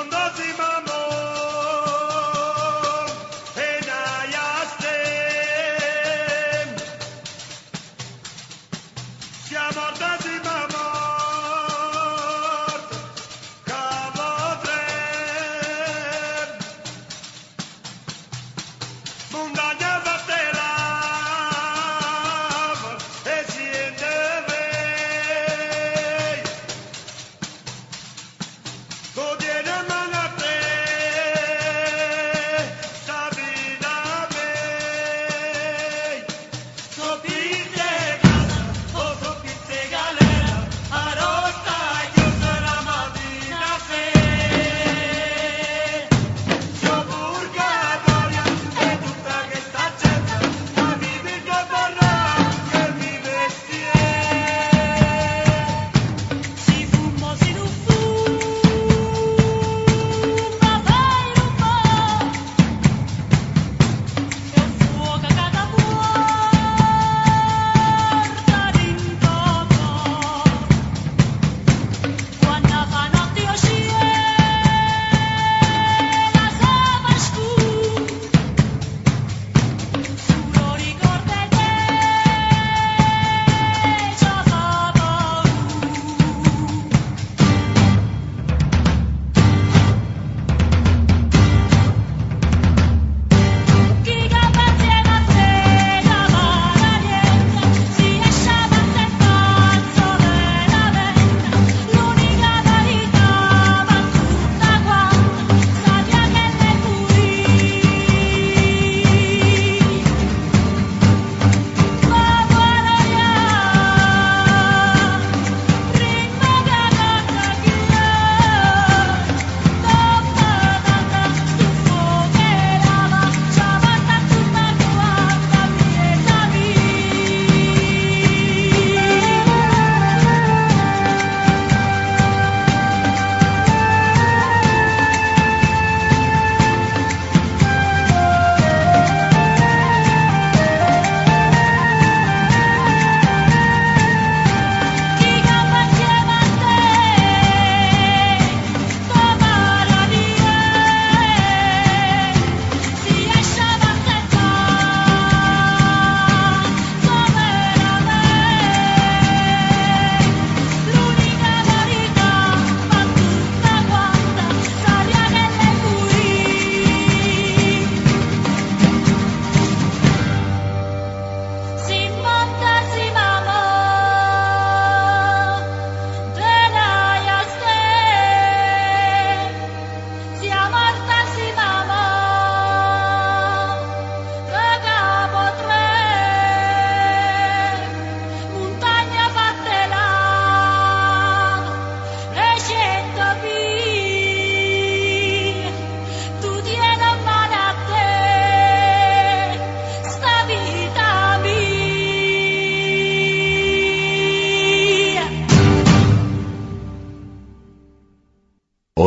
on nothing but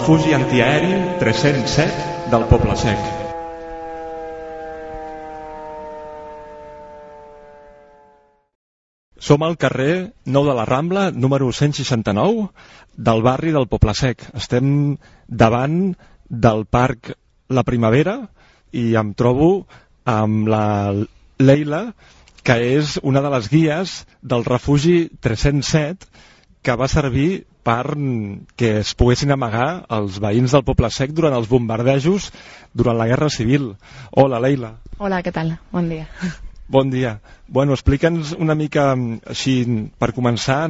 Refugi antiaeri 307 del Poble Sec. Som al carrer Nou de la Rambla, número 169, del barri del Poble Sec. Estem davant del Parc La Primavera i em trobo amb la Leila, que és una de les guies del refugi 307 que va servir per que es poguessin amagar els veïns del Poble Sec durant els bombardejos durant la Guerra Civil. Hola, Leila. Hola, què tal? Bon dia. Bon dia. Bueno, explica'ns una mica, així, per començar,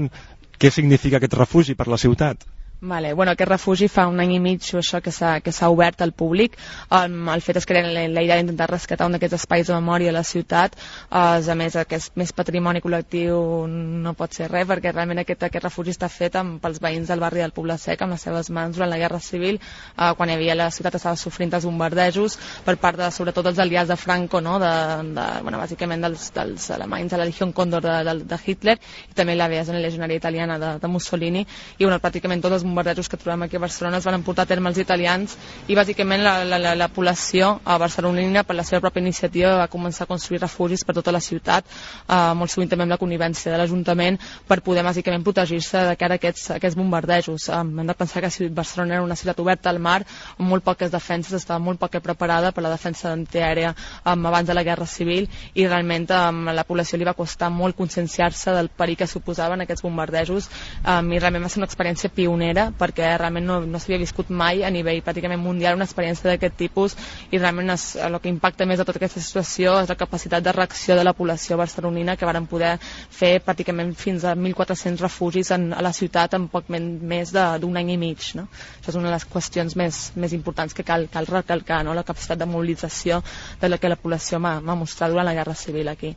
què significa aquest refugi per la ciutat. Vale. Bueno, aquest refugi fa un any i mig o això que s'ha obert al públic. Um, el fet és que la, la idea d'intentar rescatar un d'aquests espais de memòria a la ciutat, uh, a més aquest més patrimoni col·lectiu no pot ser res, perquè realment aquest, aquest refugi està fet amb, pels veïns del barri del Poble Sec amb les seves mans durant la Guerra Civil, uh, quan hi havia la ciutat estava sofrint els bombardejos per part de, sobretot dels aliats de Franco, no? de, de, bueno, bàsicament dels, dels alemanys de la Legió Condor de, de, de Hitler, i també la legionària italiana de, de Mussolini, i bueno, pràcticament tots els bombardejos que trobem aquí a Barcelona es van emportar a terme els italians i bàsicament la, la, la, la població a barcelonina per la seva pròpia iniciativa va començar a construir refugis per tota la ciutat, eh, molt sovint també amb la conivència de l'Ajuntament per poder bàsicament protegir-se de cara a aquests, aquests bombardejos. Eh, hem de pensar que Barcelona era una ciutat oberta al mar amb molt poques defenses, estava molt poc preparada per la defensa antiaèria eh, abans de la Guerra Civil i realment eh, a la població li va costar molt conscienciar-se del perill que suposaven aquests bombardejos eh, i realment va ser una experiència pionera perquè realment no, no s'havia viscut mai a nivell pràcticament mundial una experiència d'aquest tipus i realment es, el que impacta més de tota aquesta situació és la capacitat de reacció de la població barcelonina que varen poder fer pràcticament fins a 1.400 refugis en, a la ciutat en poc més d'un any i mig. No? Això és una de les qüestions més, més importants que cal, cal recalcar, no? la capacitat de mobilització de la que la població m'ha mostrat durant la Guerra Civil aquí.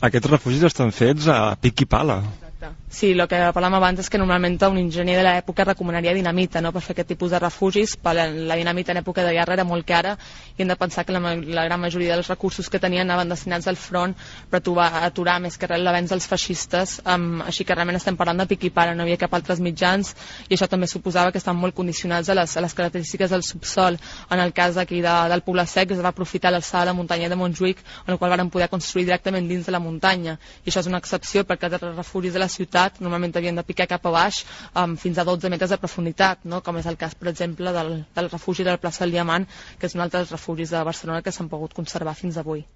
Aquests refugis estan fets a pic i pala. Exacte. Sí, el que parlàvem abans és que normalment un enginyer de l'època recomanaria dinamita no? per fer aquest tipus de refugis, però la dinamita en època de guerra era molt cara i hem de pensar que la, la gran majoria dels recursos que tenien anaven destinats al front per aturar, aturar més que res l'avenç dels feixistes, um, així que realment estem parlant de pic i para, no havia cap altres mitjans i això també suposava que estan molt condicionats a les, a les característiques del subsol. En el cas d'aquí de, del Poble Sec es va aprofitar l'alçada de la muntanya de Montjuïc, en el qual van poder construir directament dins de la muntanya i això és una excepció perquè els refugis de la ciutat normalment havien de picar cap a baix um, fins a 12 metres de profunditat, no? com és el cas, per exemple, del, del refugi de la plaça del Diamant, que és un altre dels refugis de Barcelona que s'han pogut conservar fins avui.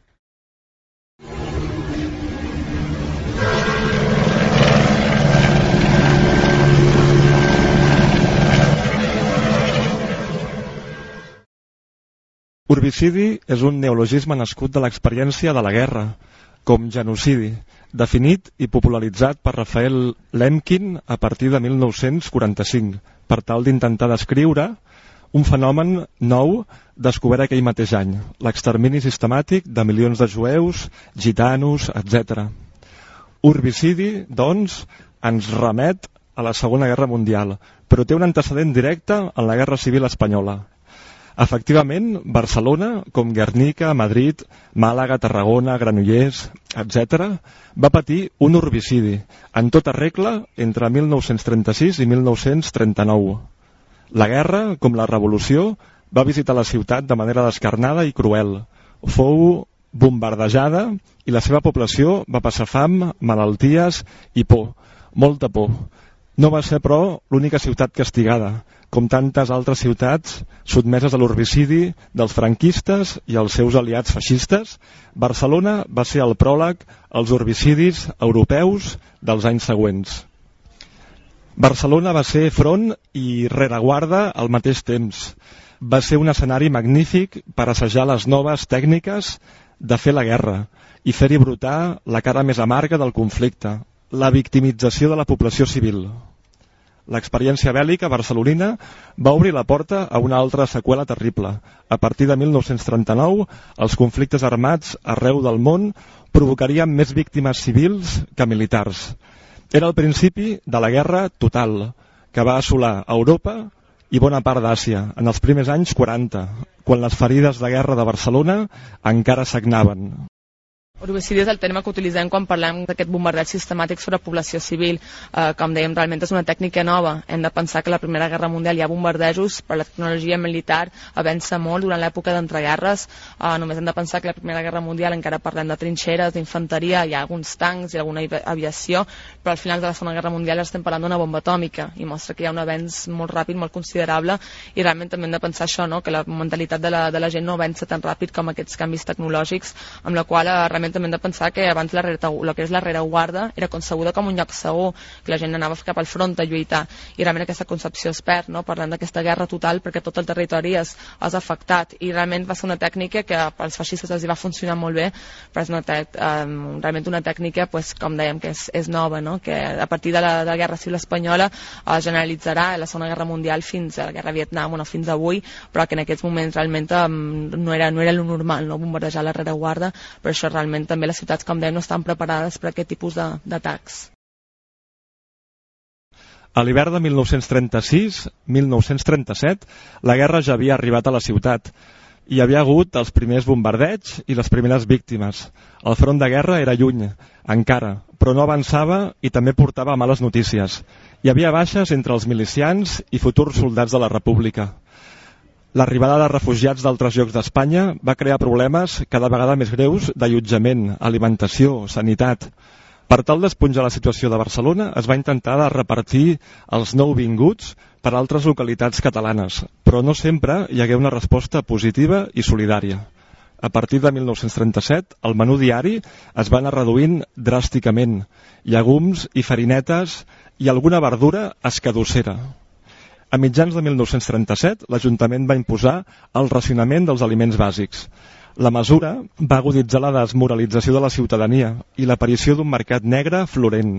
Urbicidi és un neologisme nascut de l'experiència de la guerra, com genocidi, definit i popularitzat per Rafael Lemkin a partir de 1945, per tal d'intentar descriure un fenomen nou descobert aquell mateix any, l'extermini sistemàtic de milions de jueus, gitanos, etc. Urbicidi, doncs, ens remet a la Segona Guerra Mundial, però té un antecedent directe en la Guerra Civil Espanyola, Efectivament, Barcelona, com Guernica, Madrid, Màlaga, Tarragona, Granollers, etc., va patir un urbicidi, en tota regla, entre 1936 i 1939. La guerra, com la revolució, va visitar la ciutat de manera descarnada i cruel. Fou bombardejada i la seva població va passar fam, malalties i por, molta por. No va ser, però, l'única ciutat castigada com tantes altres ciutats sotmeses a l'urbicidi dels franquistes i els seus aliats feixistes, Barcelona va ser el pròleg als urbicidis europeus dels anys següents. Barcelona va ser front i rereguarda al mateix temps. Va ser un escenari magnífic per assajar les noves tècniques de fer la guerra i fer-hi brotar la cara més amarga del conflicte, la victimització de la població civil. L'experiència bèl·lica barcelonina va obrir la porta a una altra seqüela terrible. A partir de 1939, els conflictes armats arreu del món provocarien més víctimes civils que militars. Era el principi de la guerra total, que va assolar Europa i bona part d'Àsia en els primers anys 40, quan les ferides de guerra de Barcelona encara sagnaven. Herbicidi és el terme que utilitzem quan parlem d'aquest bombardeig sistemàtic sobre població civil. Eh, com dèiem, realment és una tècnica nova. Hem de pensar que la Primera Guerra Mundial hi ha bombardejos, però la tecnologia militar avança molt durant l'època d'entreguerres. Eh, només hem de pensar que la Primera Guerra Mundial encara parlem de trinxeres, d'infanteria, hi ha alguns tancs i alguna aviació, però al final de la Segona Guerra Mundial estem parlant d'una bomba atòmica i mostra que hi ha un avenç molt ràpid, molt considerable i realment també hem de pensar això, no? que la mentalitat de la, de la gent no avança tan ràpid com aquests canvis tecnològics amb la qual eh, realment també hem de pensar que abans la, el que és la rereguarda era concebuda com un lloc segur, que la gent anava cap al front a lluitar, i realment aquesta concepció es perd, no? parlant d'aquesta guerra total perquè tot el territori és, és afectat, i realment va ser una tècnica que pels feixistes els va funcionar molt bé, però és una um, realment una tècnica, pues, com dèiem, que és, és nova, no? que a partir de la, de la Guerra Civil Espanyola es generalitzarà la Segona Guerra Mundial fins a la Guerra Vietnam, bueno, fins avui, però que en aquests moments realment um, no era, no era lo normal, no? bombardejar la rereguarda, però això realment també les ciutats, com dèiem, no estan preparades per a aquest tipus d'atacs. A l'hivern de 1936-1937, la guerra ja havia arribat a la ciutat hi havia hagut els primers bombardeigs i les primeres víctimes. El front de guerra era lluny, encara, però no avançava i també portava males notícies. Hi havia baixes entre els milicians i futurs soldats de la República. L'arribada de refugiats d'altres llocs d'Espanya va crear problemes cada vegada més greus d'allotjament, alimentació, sanitat. Per tal d'esponjar la situació de Barcelona, es va intentar de repartir els nou vinguts per altres localitats catalanes, però no sempre hi hagué una resposta positiva i solidària. A partir de 1937, el menú diari es va anar reduint dràsticament. Llegums i farinetes i alguna verdura escadossera. A mitjans de 1937, l'Ajuntament va imposar el racionament dels aliments bàsics. La mesura va aguditzar la desmoralització de la ciutadania i l'aparició d'un mercat negre florent.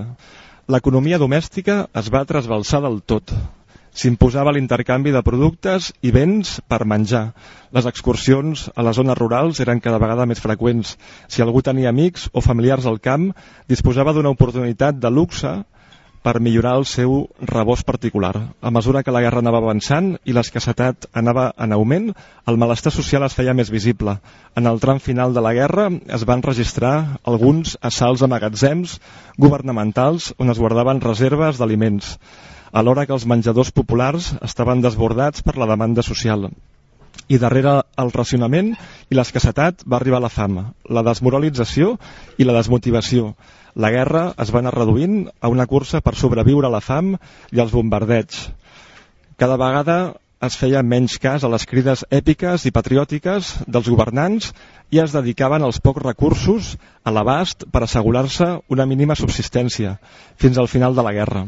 L'economia domèstica es va trasbalsar del tot. S'imposava l'intercanvi de productes i béns per menjar. Les excursions a les zones rurals eren cada vegada més freqüents. Si algú tenia amics o familiars al camp, disposava d'una oportunitat de luxe per millorar el seu rebost particular. A mesura que la guerra anava avançant i l'escassetat anava en augment, el malestar social es feia més visible. En el tram final de la guerra es van registrar alguns assalts a magatzems governamentals on es guardaven reserves d'aliments, alhora que els menjadors populars estaven desbordats per la demanda social i darrere el racionament i l'escassetat va arribar la fama, la desmoralització i la desmotivació, la guerra es va anar reduint a una cursa per sobreviure a la fam i als bombardeigs. Cada vegada es feia menys cas a les crides èpiques i patriòtiques dels governants i es dedicaven els pocs recursos a l'abast per assegurar-se una mínima subsistència fins al final de la guerra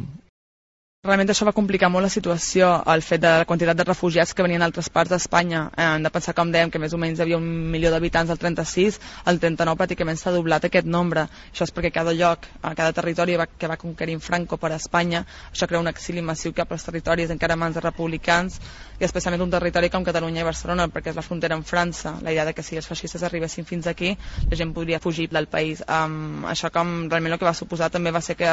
realment això va complicar molt la situació, el fet de la quantitat de refugiats que venien d'altres parts d'Espanya. Eh, hem de pensar, com dèiem, que més o menys hi havia un milió d'habitants al 36, al 39 pràcticament s'ha doblat aquest nombre. Això és perquè cada lloc, cada territori que va conquerint Franco per Espanya, això crea un exili massiu cap als territoris encara mans de republicans, i especialment un territori com Catalunya i Barcelona, perquè és la frontera amb França. La idea de que si els feixistes arribessin fins aquí, la gent podria fugir del país. Um, això com realment el que va suposar també va ser que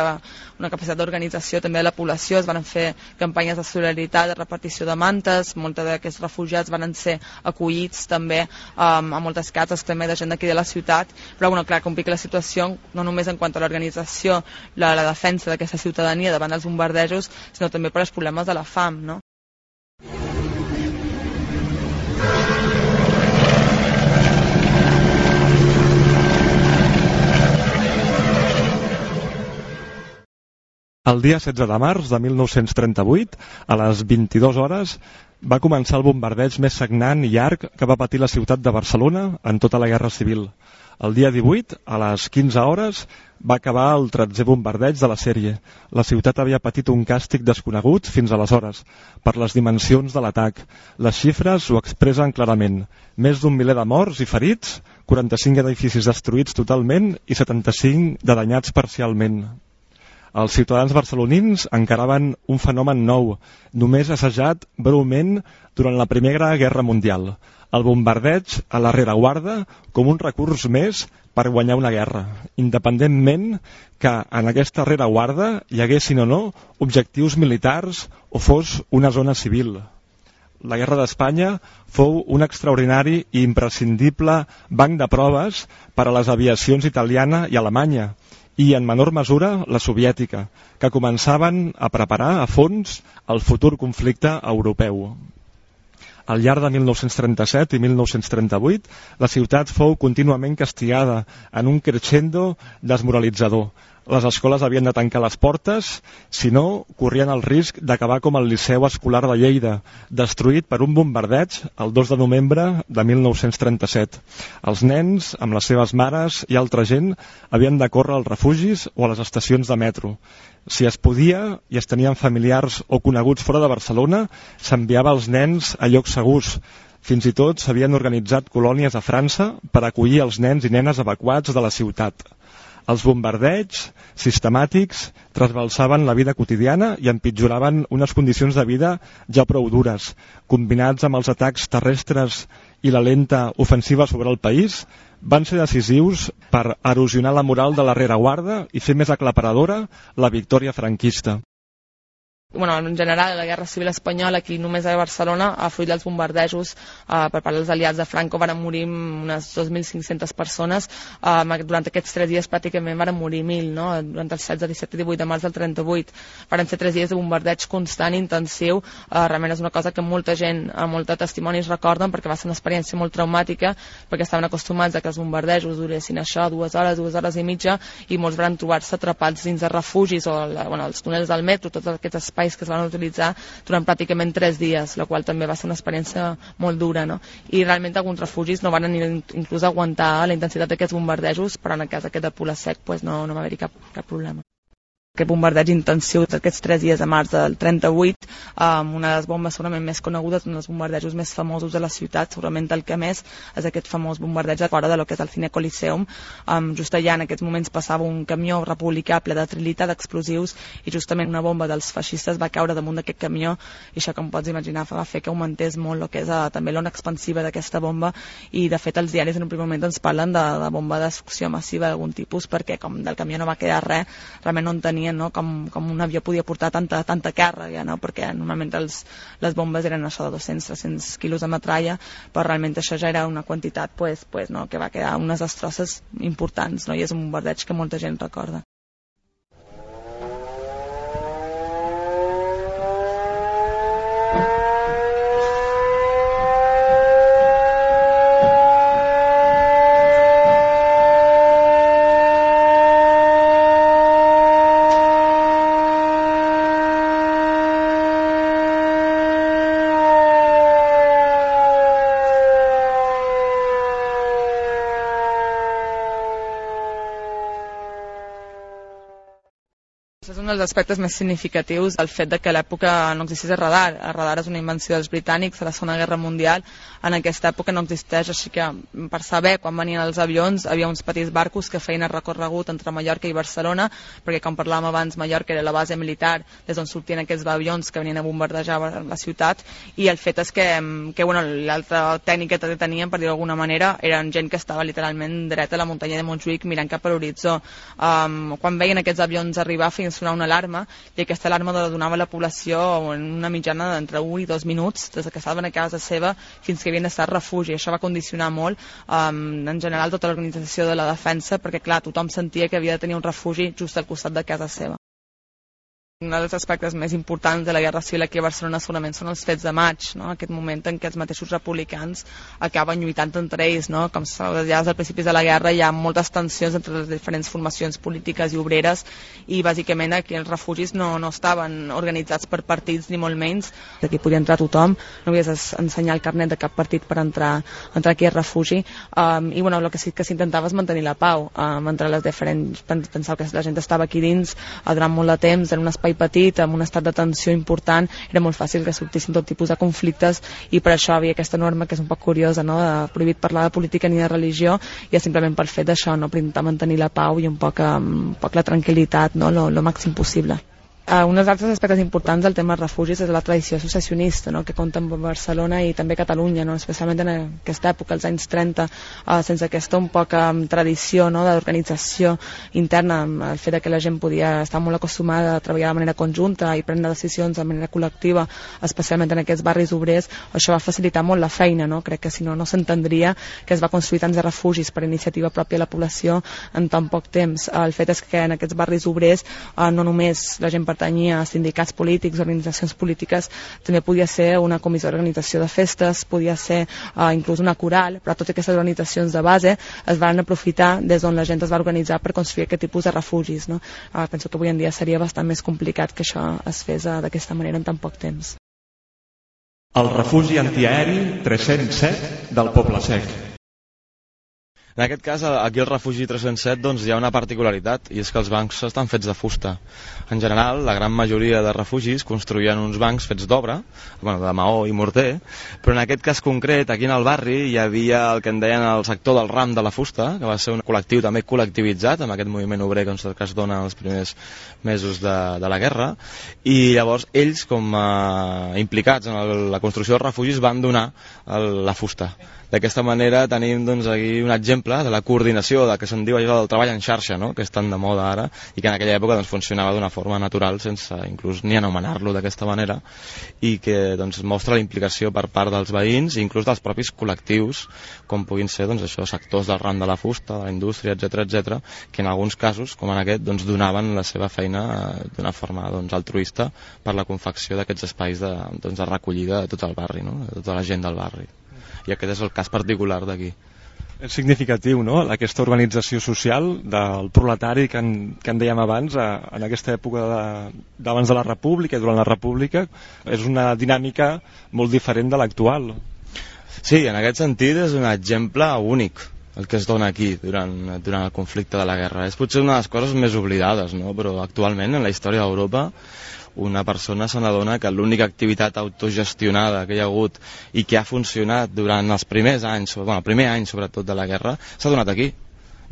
una capacitat d'organització també de la població es van fer campanyes de solidaritat, de repartició de mantes, molts d'aquests refugiats van ser acollits també um, a moltes cases també de gent d'aquí de la ciutat, però bueno, clar, complica la situació no només en quant a l'organització, la, la defensa d'aquesta ciutadania davant dels bombardejos, sinó també per als problemes de la fam, no? El dia 16 de març de 1938, a les 22 hores, va començar el bombardeig més sagnant i llarg que va patir la ciutat de Barcelona en tota la Guerra Civil. El dia 18, a les 15 hores, va acabar el 13è bombardeig de la sèrie. La ciutat havia patit un càstig desconegut fins aleshores, per les dimensions de l'atac. Les xifres ho expressen clarament. Més d'un miler de morts i ferits, 45 edificis destruïts totalment i 75 de danyats parcialment. Els ciutadans barcelonins encaraven un fenomen nou, només assajat breument durant la Primera Guerra Mundial, el bombardeig a la rereguarda com un recurs més per guanyar una guerra, independentment que en aquesta rereguarda hi haguessin o no objectius militars o fos una zona civil. La Guerra d'Espanya fou un extraordinari i imprescindible banc de proves per a les aviacions italiana i alemanya, i en menor mesura la soviètica, que començaven a preparar a fons el futur conflicte europeu. Al llarg de 1937 i 1938, la ciutat fou contínuament castigada en un crescendo desmoralitzador. Les escoles havien de tancar les portes, si no, corrien el risc d'acabar com el Liceu Escolar de Lleida, destruït per un bombardeig el 2 de novembre de 1937. Els nens, amb les seves mares i altra gent, havien de córrer als refugis o a les estacions de metro. Si es podia i es tenien familiars o coneguts fora de Barcelona, s'enviava els nens a llocs segurs, fins i tot s'havien organitzat colònies a França per acollir els nens i nenes evacuats de la ciutat. Els bombardeigs sistemàtics trasbalsaven la vida quotidiana i empitjoraven unes condicions de vida ja prou dures. Combinats amb els atacs terrestres i la lenta ofensiva sobre el país, van ser decisius per erosionar la moral de la rereguarda i fer més aclaparadora la victòria franquista bueno, en general, la Guerra Civil Espanyola, aquí només a Barcelona, a fruit dels bombardejos eh, per part dels aliats de Franco, van morir unes 2.500 persones. Eh, durant aquests tres dies pràcticament van morir 1.000, no? durant els 16, 17 i 18 de març del 38. Van ser tres dies de bombardeig constant, intensiu. Eh, realment és una cosa que molta gent, a molta testimonis recorden perquè va ser una experiència molt traumàtica, perquè estaven acostumats a que els bombardejos duressin això dues hores, dues hores i mitja, i molts van trobar-se atrapats dins de refugis o bueno, els túnels del metro, tots aquests espais espais que es van utilitzar durant pràcticament tres dies, la qual també va ser una experiència molt dura. No? I realment alguns refugis no van inclús aguantar la intensitat d'aquests bombardejos, però en el cas aquest de Pula Sec pues no, no va haver-hi cap, cap problema aquest bombardeig intensiu d'aquests tres dies de març del 38, amb una de les bombes segurament més conegudes, un dels bombardejos més famosos de la ciutat, segurament el que més, és aquest famós bombardeig de fora de lo que és el Cine Coliseum. Um, just allà en aquests moments passava un camió republicà ple de trilita d'explosius i justament una bomba dels feixistes va caure damunt d'aquest camió i això, com pots imaginar, va fer que augmentés molt el que és uh, també l'ona expansiva d'aquesta bomba i de fet els diaris en un primer moment ens parlen de, de bomba de destrucció massiva d'algun tipus perquè com del camió no va quedar res, realment no en tenia tenien, no? com, com un avió podia portar tanta, tanta càrrega, no? perquè normalment els, les bombes eren això de 200-300 quilos de metralla, però realment això ja era una quantitat pues, pues, no? que va quedar unes destrosses importants, no? i és un bombardeig que molta gent recorda. Dels aspectes més significatius el fet de que a l'època no existís el radar. El radar és una invenció dels britànics a la Segona Guerra Mundial. En aquesta època no existeix, així que per saber quan venien els avions havia uns petits barcos que feien el recorregut entre Mallorca i Barcelona, perquè com parlàvem abans, Mallorca era la base militar des d'on sortien aquests avions que venien a bombardejar la ciutat i el fet és que, que bueno, l'altra tècnica que tenien, per dir-ho d'alguna manera, eren gent que estava literalment dreta a la muntanya de Montjuïc mirant cap a l'horitzó. Um, quan veien aquests avions arribar feien sonar una alarma i aquesta alarma la donava la població en una mitjana d'entre 1 i 2 minuts des que estaven a casa seva fins que havien d'estar a refugi. Això va condicionar molt um, en general tota l'organització de la defensa perquè clar, tothom sentia que havia de tenir un refugi just al costat de casa seva. Un dels aspectes més importants de la Guerra Civil aquí a Barcelona segurament són els fets de maig, no? aquest moment en què els mateixos republicans acaben lluitant entre ells. No? Com sabeu, ja des del principis de la guerra hi ha moltes tensions entre les diferents formacions polítiques i obreres i bàsicament aquí els refugis no, no estaven organitzats per partits ni molt menys. Aquí podia entrar tothom, no havies d'ensenyar el carnet de cap partit per entrar, entrar aquí al refugi um, i bueno, el que sí que s'intentava és mantenir la pau um, entre les diferents... Pensava que la gent estava aquí dins durant molt de temps en un espai petit, amb un estat de tensió important, era molt fàcil que sortissin tot tipus de conflictes i per això havia aquesta norma que és un poc curiosa, no? de prohibit parlar de política ni de religió, i és simplement per fet d'això, no? per intentar mantenir la pau i un poc, um, un poc la tranquil·litat, no? lo, lo màxim possible. Uh, un dels altres aspectes importants del tema dels refugis és la tradició associacionista no? que compta amb Barcelona i també Catalunya, no? especialment en aquesta època, als anys 30, uh, sense aquesta un poca um, tradició no? d'organització interna, el fet que la gent podia estar molt acostumada a treballar de manera conjunta i prendre decisions de manera col·lectiva, especialment en aquests barris obrers, això va facilitar molt la feina, no? crec que si no, no s'entendria que es va construir tants de refugis per iniciativa pròpia de la població en tan poc temps. El fet és que en aquests barris obrers uh, no només la gent pertanyia a sindicats polítics, organitzacions polítiques, també podia ser una comissió d'organització de festes, podia ser uh, inclús una coral, però totes aquestes organitzacions de base es van aprofitar des d'on la gent es va organitzar per construir aquest tipus de refugis. No? Uh, penso que avui en dia seria bastant més complicat que això es fes uh, d'aquesta manera en tan poc temps. El refugi antiaeri 307 del Poble Sec. En aquest cas, aquí al refugi 307 doncs, hi ha una particularitat, i és que els bancs estan fets de fusta. En general, la gran majoria de refugis construïen uns bancs fets d'obra, bueno, de maó i morter, però en aquest cas concret, aquí en el barri, hi havia el que en deien el sector del ram de la fusta, que va ser un col·lectiu també col·lectivitzat amb aquest moviment obrer que, que es dona els primers mesos de, de la guerra, i llavors ells, com a implicats en el, la construcció dels refugis, van donar el, la fusta D'aquesta manera tenim doncs, aquí un exemple de la coordinació de que se'n diu allò del treball en xarxa, no? que és tan de moda ara, i que en aquella època doncs, funcionava d'una forma natural sense inclús ni anomenar-lo d'aquesta manera, i que doncs, mostra la implicació per part dels veïns i inclús dels propis col·lectius, com puguin ser doncs, això, sectors del ram de la fusta, de la indústria, etc etc, que en alguns casos, com en aquest, doncs, donaven la seva feina eh, d'una forma doncs, altruista per la confecció d'aquests espais de, doncs, de recollida de tot el barri, no? de tota la gent del barri i aquest és el cas particular d'aquí. És significatiu, no?, aquesta organització social del proletari que en, que en dèiem abans, a, en aquesta època d'abans de, de la República i durant la República, és una dinàmica molt diferent de l'actual. Sí, en aquest sentit és un exemple únic el que es dona aquí durant, durant el conflicte de la guerra. És potser una de les coses més oblidades, no? però actualment en la història d'Europa una persona se n'adona que l'única activitat autogestionada que hi ha hagut i que ha funcionat durant els primers anys, bueno, el primer any sobretot de la guerra, s'ha donat aquí.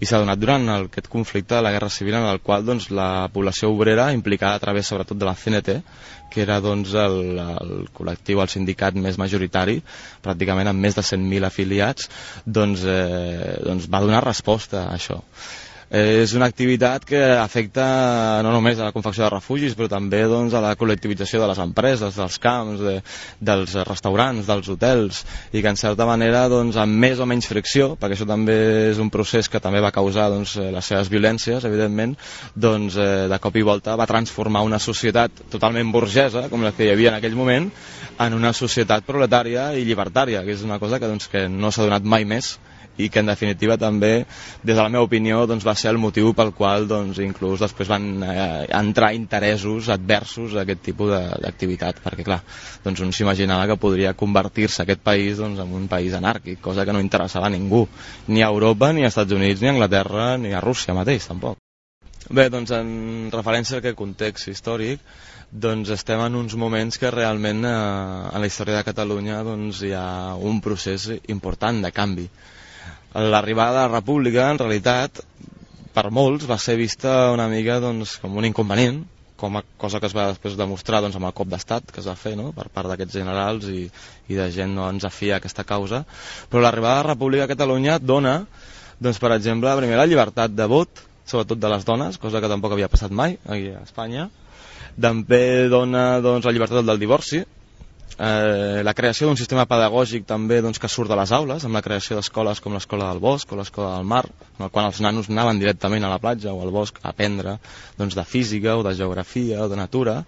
I s'ha donat durant el, aquest conflicte de la Guerra Civil en el qual doncs, la població obrera implicada a través sobretot de la CNT que era doncs, el, el col·lectiu, el sindicat més majoritari pràcticament amb més de 100.000 afiliats doncs, eh, doncs va donar resposta a això és una activitat que afecta no només a la confecció de refugis, però també doncs, a la col·lectivització de les empreses, dels camps, de, dels restaurants, dels hotels, i que en certa manera, doncs, amb més o menys fricció, perquè això també és un procés que també va causar doncs, les seves violències, evidentment, doncs, eh, de cop i volta va transformar una societat totalment burgesa, com la que hi havia en aquell moment, en una societat proletària i llibertària, que és una cosa que, doncs, que no s'ha donat mai més i que en definitiva també, des de la meva opinió, doncs, va ser el motiu pel qual doncs, inclús després van eh, entrar interessos adversos a aquest tipus d'activitat, perquè clar, doncs un s'imaginava que podria convertir-se aquest país doncs, en un país anàrquic, cosa que no interessava a ningú, ni a Europa, ni als Estats Units, ni a Anglaterra, ni a Rússia mateix, tampoc. Bé, doncs en referència a aquest context històric, doncs estem en uns moments que realment eh, en la història de Catalunya doncs, hi ha un procés important de canvi l'arribada de la república, en realitat, per molts va ser vista una mica doncs, com un inconvenient, com a cosa que es va després demostrar doncs, amb el cop d'estat que es va fer no? per part d'aquests generals i, i de gent no ens afia a aquesta causa, però l'arribada de la República de Catalunya dona, doncs, per exemple, primer la llibertat de vot, sobretot de les dones, cosa que tampoc havia passat mai aquí a Espanya, també dona doncs, la llibertat del divorci, eh, la creació d'un sistema pedagògic també doncs, que surt de les aules, amb la creació d'escoles com l'escola del bosc o l'escola del mar, en el qual els nanos anaven directament a la platja o al bosc a aprendre doncs, de física o de geografia o de natura,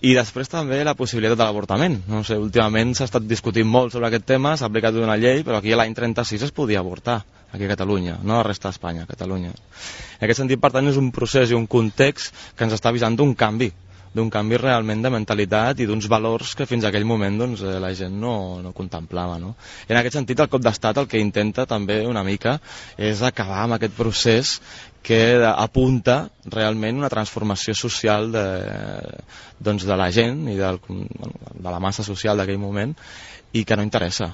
i després també la possibilitat de l'avortament. No sé, últimament s'ha estat discutint molt sobre aquest tema, s'ha aplicat una llei, però aquí l'any 36 es podia avortar, aquí a Catalunya, no a la resta d'Espanya, a Catalunya. En aquest sentit, per tant, és un procés i un context que ens està avisant d'un canvi d'un canvi realment de mentalitat i d'uns valors que fins a aquell moment doncs, eh, la gent no, no contemplava. No? I en aquest sentit el cop d'estat el que intenta també una mica és acabar amb aquest procés que apunta realment una transformació social de, doncs, de la gent i del, de la massa social d'aquell moment i que no interessa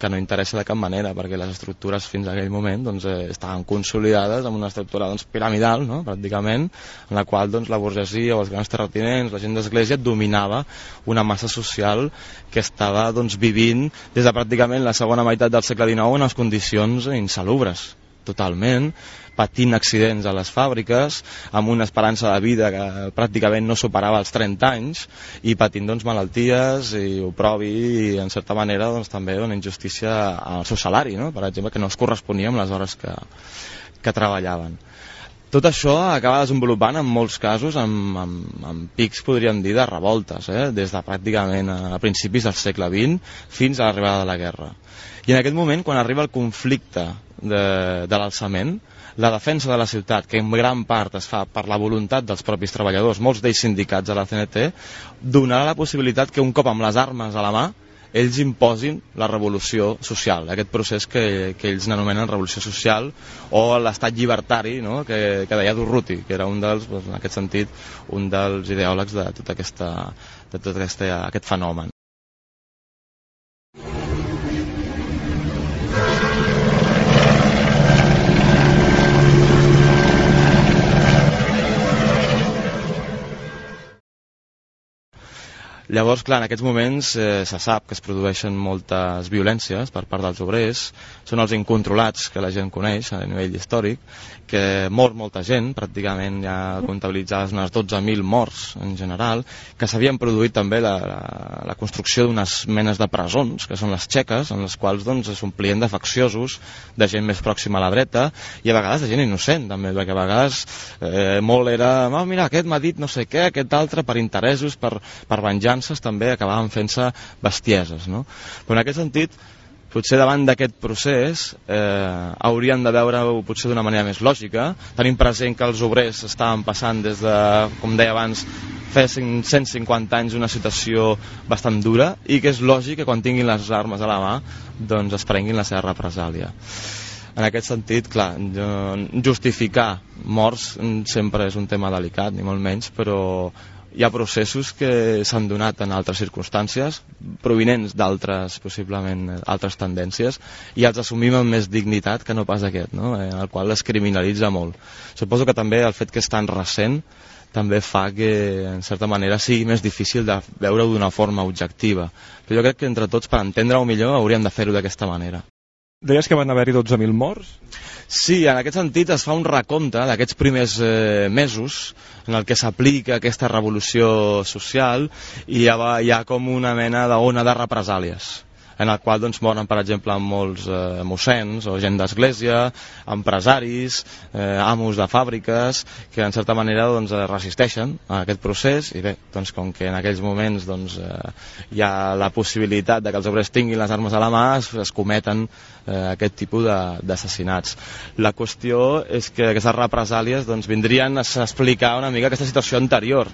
que no interessa de cap manera, perquè les estructures fins a aquell moment doncs, eh, estaven consolidades amb una estructura doncs, piramidal, no? pràcticament, en la qual doncs, la burgesia o els grans terratinents, la gent d'església, dominava una massa social que estava doncs, vivint des de pràcticament la segona meitat del segle XIX en les condicions insalubres totalment, patint accidents a les fàbriques, amb una esperança de vida que pràcticament no superava els 30 anys, i patint doncs, malalties i oprobi i en certa manera doncs, també una injustícia al seu salari, no? per exemple, que no es corresponia amb les hores que, que treballaven. Tot això acaba desenvolupant en molts casos amb, amb, amb pics, podríem dir, de revoltes, eh? des de pràcticament a principis del segle XX fins a l'arribada de la guerra. I en aquest moment, quan arriba el conflicte de, de l'alçament, la defensa de la ciutat, que en gran part es fa per la voluntat dels propis treballadors, molts d'ells sindicats a la CNT, donarà la possibilitat que un cop amb les armes a la mà ells imposin la revolució social, aquest procés que, que ells anomenen revolució social o l'estat llibertari no? que, que deia Durruti, que era un dels, doncs, en aquest sentit, un dels ideòlegs de tot, aquesta, de tot aquesta, aquest fenomen. Llavors, clar, en aquests moments eh, se sap que es produeixen moltes violències per part dels obrers, són els incontrolats que la gent coneix a nivell històric, que mor molta gent, pràcticament ja comptabilitzades unes 12.000 morts en general, que s'havien produït també la, la, la construcció d'unes menes de presons, que són les txeques, en les quals doncs, s'omplien de facciosos, de gent més pròxima a la dreta, i a vegades de gent innocent, també, perquè a vegades eh, molt era, oh, mira, aquest m'ha dit no sé què, aquest altre, per interessos, per, per venjança, aliances també acabaven fent-se bestieses. No? Però en aquest sentit, potser davant d'aquest procés eh, haurien de veure-ho potser d'una manera més lògica, tenim present que els obrers estaven passant des de, com deia abans, fer 150 anys una situació bastant dura i que és lògic que quan tinguin les armes a la mà doncs es prenguin la seva represàlia. En aquest sentit, clar, justificar morts sempre és un tema delicat, ni molt menys, però hi ha processos que s'han donat en altres circumstàncies, provinents d'altres, possiblement, altres tendències, i els assumim amb més dignitat que no pas aquest, no? en el qual es criminalitza molt. Suposo que també el fet que és tan recent també fa que, en certa manera, sigui més difícil de veure-ho d'una forma objectiva. Però jo crec que entre tots, per entendre-ho millor, hauríem de fer-ho d'aquesta manera. Deies que van haver-hi 12.000 morts? Sí, en aquest sentit es fa un recompte d'aquests primers eh, mesos en el que s'aplica aquesta revolució social i hi ha, hi ha com una mena d'ona de represàlies en el qual doncs, moren, per exemple, molts eh, mossens o gent d'església, empresaris, eh, amos de fàbriques, que en certa manera doncs, resisteixen a aquest procés i bé, doncs, com que en aquells moments doncs, eh, hi ha la possibilitat de que els obrers tinguin les armes a la mà, es, es cometen eh, aquest tipus d'assassinats. La qüestió és que aquestes represàlies doncs, vindrien a explicar una mica aquesta situació anterior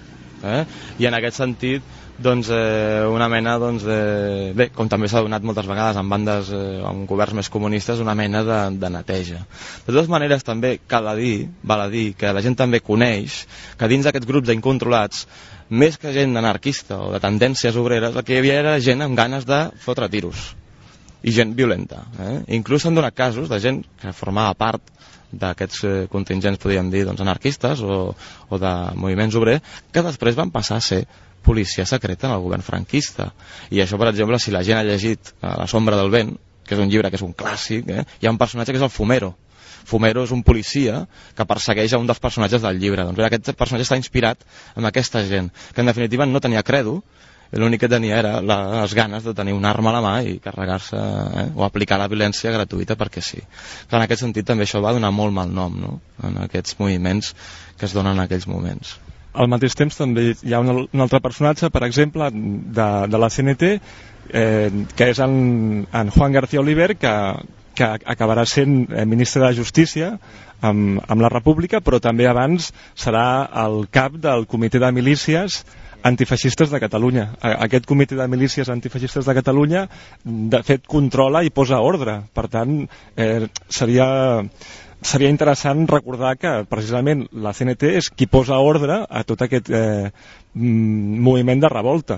eh? i en aquest sentit doncs, eh, una mena doncs, de, bé, com també s'ha donat moltes vegades en bandes eh, amb governs més comunistes una mena de, de neteja de totes maneres també cal dir, val a dir que la gent també coneix que dins d'aquests grups d'incontrolats més que gent anarquista o de tendències obreres el que hi havia era gent amb ganes de fotre tiros i gent violenta eh? inclús s'han donat casos de gent que formava part d'aquests eh, contingents, podríem dir, doncs, anarquistes o, o de moviments obrers, que després van passar a ser policia secreta en el govern franquista. I això, per exemple, si la gent ha llegit a La sombra del vent, que és un llibre que és un clàssic, eh, hi ha un personatge que és el Fumero. Fumero és un policia que persegueix a un dels personatges del llibre. Doncs bé, aquest personatge està inspirat en aquesta gent, que en definitiva no tenia credo, l'únic que tenia era les ganes de tenir una arma a la mà i carregar-se eh, o aplicar la violència gratuïta perquè sí. Clar, en aquest sentit també això va donar molt mal nom no? en aquests moviments que es donen en aquells moments al mateix temps també hi ha un, un altre personatge, per exemple, de, de la CNT, eh, que és en, en Juan García Oliver, que, que acabarà sent eh, ministre de Justícia amb, amb la República, però també abans serà el cap del comitè de milícies antifeixistes de Catalunya. Aquest comitè de milícies antifeixistes de Catalunya, de fet, controla i posa ordre. Per tant, eh, seria seria interessant recordar que precisament la CNT és qui posa ordre a tot aquest eh, moviment de revolta.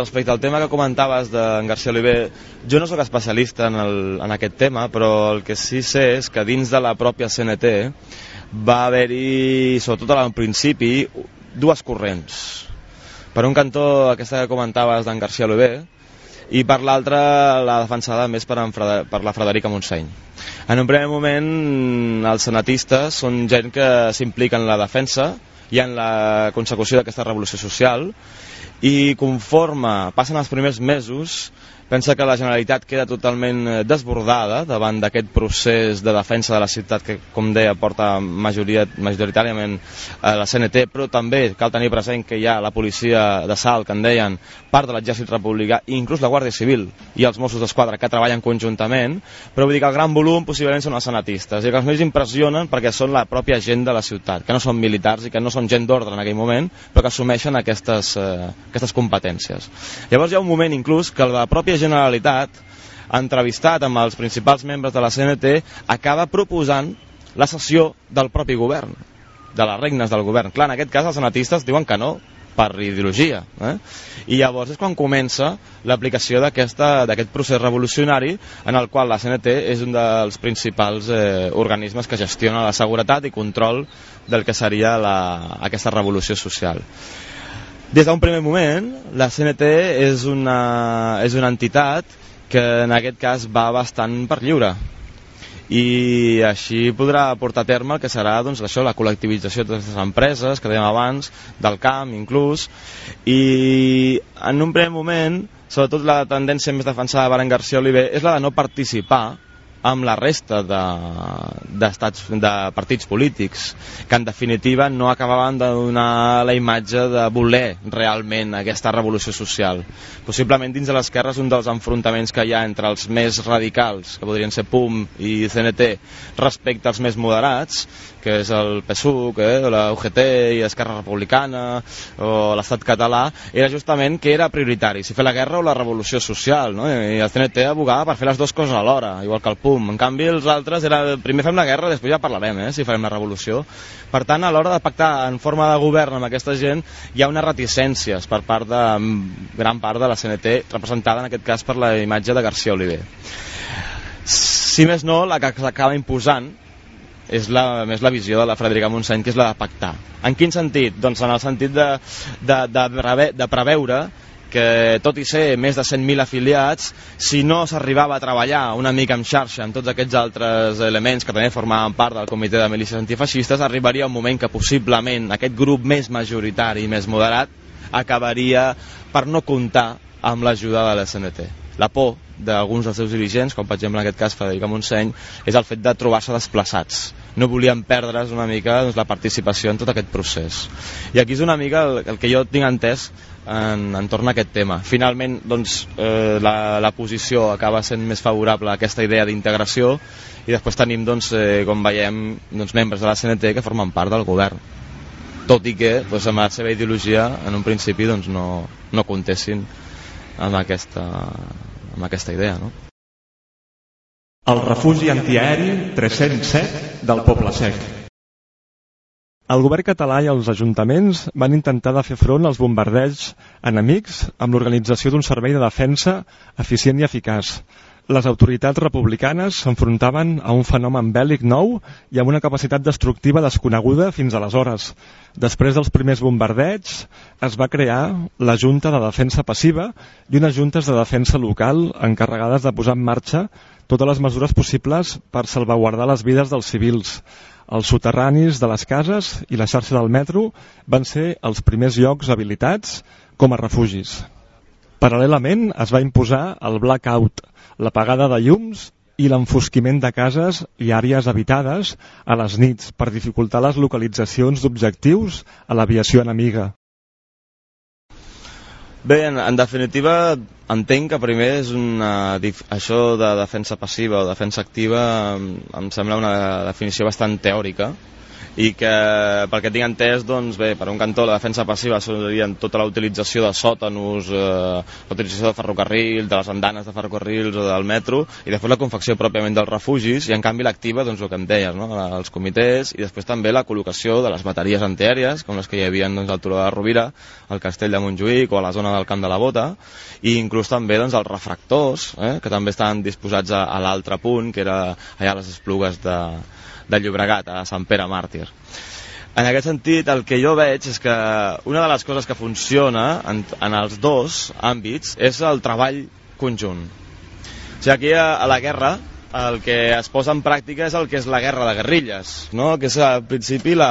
Respecte al tema que comentaves d'en García Oliver, jo no sóc especialista en, el, en aquest tema, però el que sí sé és que dins de la pròpia CNT va haver-hi, sobretot al principi, dues corrents. Per un cantó, aquesta que comentaves d'en García Oliver, i per l'altra la defensada més per, en, per la Frederica Montseny. En un primer moment, els senatistes són gent que s'implica en la defensa i en la consecució d'aquesta revolució social i conforme passen els primers mesos pensa que la Generalitat queda totalment eh, desbordada davant d'aquest procés de defensa de la ciutat que, com deia, porta majoria, majoritàriament a la CNT, però també cal tenir present que hi ha la policia de salt, que en deien, part de l'exèrcit republicà, i inclús la Guàrdia Civil i els Mossos d'Esquadra, que treballen conjuntament, però vull dir que el gran volum possiblement són els senatistes, i que els més impressionen perquè són la pròpia gent de la ciutat, que no són militars i que no són gent d'ordre en aquell moment, però que assumeixen aquestes, eh, aquestes competències. Llavors hi ha un moment inclús que la pròpia Generalitat, entrevistat amb els principals membres de la CNT, acaba proposant la sessió del propi govern, de les regnes del govern. Clar, en aquest cas els senatistes diuen que no, per ideologia. Eh? I llavors és quan comença l'aplicació d'aquest procés revolucionari en el qual la CNT és un dels principals eh, organismes que gestiona la seguretat i control del que seria la, aquesta revolució social. Des d'un primer moment, la CNT és una, és una entitat que en aquest cas va bastant per lliure. I així podrà portar a terme el que serà doncs, això, la col·lectivització de les empreses, que dèiem abans, del camp inclús, i en un primer moment, sobretot la tendència més defensada de Baren García Oliver és la de no participar amb la resta de, estats, de partits polítics, que en definitiva no acabaven de donar la imatge de voler realment aquesta revolució social. Possiblement dins de l'esquerra és un dels enfrontaments que hi ha entre els més radicals, que podrien ser PUM i CNT, respecte als més moderats, que és el PSUC, eh, la UGT i Esquerra Republicana o l'Estat català, era justament que era prioritari, si fer la guerra o la revolució social, no? i el CNT abogava per fer les dues coses alhora, igual que el PUM. En canvi, els altres era primer fem la guerra, després ja parlarem, eh, si farem la revolució. Per tant, a l'hora de pactar en forma de govern amb aquesta gent, hi ha unes reticències per part de gran part de la CNT, representada en aquest cas per la imatge de García Oliver. Si més no, la que s'acaba imposant és la, més la visió de la Frederica Montseny, que és la de pactar. En quin sentit? Doncs en el sentit de, de, de, preve, de preveure que tot i ser més de 100.000 afiliats, si no s'arribava a treballar una mica en xarxa amb tots aquests altres elements que també formaven part del comitè de milícies antifeixistes, arribaria un moment que possiblement aquest grup més majoritari i més moderat acabaria per no comptar amb l'ajuda de l'SNT. La por d'alguns dels seus dirigents, com per exemple en aquest cas Federica Montseny, és el fet de trobar-se desplaçats. No volien perdre's una mica doncs, la participació en tot aquest procés. I aquí és una mica el, el que jo tinc entès en, en torn a aquest tema. Finalment, doncs, eh, la, la posició acaba sent més favorable a aquesta idea d'integració i després tenim, doncs, eh, com veiem, doncs, membres de la CNT que formen part del govern tot i que doncs, amb la seva ideologia en un principi doncs, no, no contessin amb aquesta, amb aquesta idea. No? El refugi antiaeri 307 del Poble Sec. El govern català i els ajuntaments van intentar de fer front als bombardeigs enemics amb l'organització d'un servei de defensa eficient i eficaç. Les autoritats republicanes s'enfrontaven a un fenomen bèl·lic nou i amb una capacitat destructiva desconeguda fins aleshores. Després dels primers bombardeigs es va crear la Junta de Defensa Passiva i unes juntes de defensa local encarregades de posar en marxa totes les mesures possibles per salvaguardar les vides dels civils. Els soterranis de les cases i la xarxa del metro van ser els primers llocs habilitats com a refugis. Paral·lelament es va imposar el blackout, l'apagada de llums i l'enfosquiment de cases i àrees habitades a les nits per dificultar les localitzacions d'objectius a l'aviació enemiga. Bé, en, en definitiva, entenc que primer és una, això de defensa passiva o defensa activa em, em sembla una definició bastant teòrica i que, pel que tinc entès, doncs, bé, per un cantó la defensa passiva seria tota la utilització de sòtanos, eh, la utilització de ferrocarril, de les andanes de ferrocarrils o del metro, i després la confecció pròpiament dels refugis, i en canvi l'activa, doncs, el que em deies, no? els comitès, i després també la col·locació de les bateries antiaèries, com les que hi havia doncs, al Turó de Rovira, al Castell de Montjuïc o a la zona del Camp de la Bota, i inclús també doncs, els refractors, eh, que també estaven disposats a, a l'altre punt, que era allà les esplugues de, de Llobregat, a Sant Pere Màrtir. En aquest sentit, el que jo veig és que una de les coses que funciona en, en els dos àmbits és el treball conjunt. O sigui, aquí a, a la guerra el que es posa en pràctica és el que és la guerra de guerrilles, no? que és al principi la,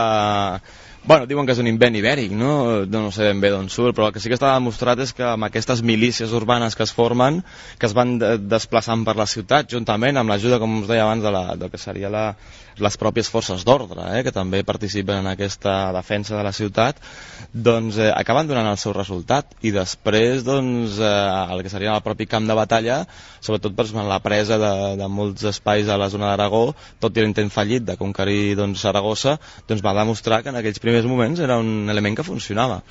Bueno, diuen que és un invent ibèric, no? No, no sé ben bé d'on surt, però el que sí que està demostrat és que amb aquestes milícies urbanes que es formen, que es van de desplaçant per la ciutat, juntament amb l'ajuda, com us deia abans, de, la, de que seria la, les pròpies forces d'ordre, eh, que també participen en aquesta defensa de la ciutat, doncs eh, acaben donant el seu resultat i després doncs, eh, el que seria el propi camp de batalla, sobretot per la presa de, de molts espais a la zona d'Aragó, tot i l'intent fallit de conquerir doncs, Saragossa, doncs va demostrar que en aquells primers moments era un element que funcionava.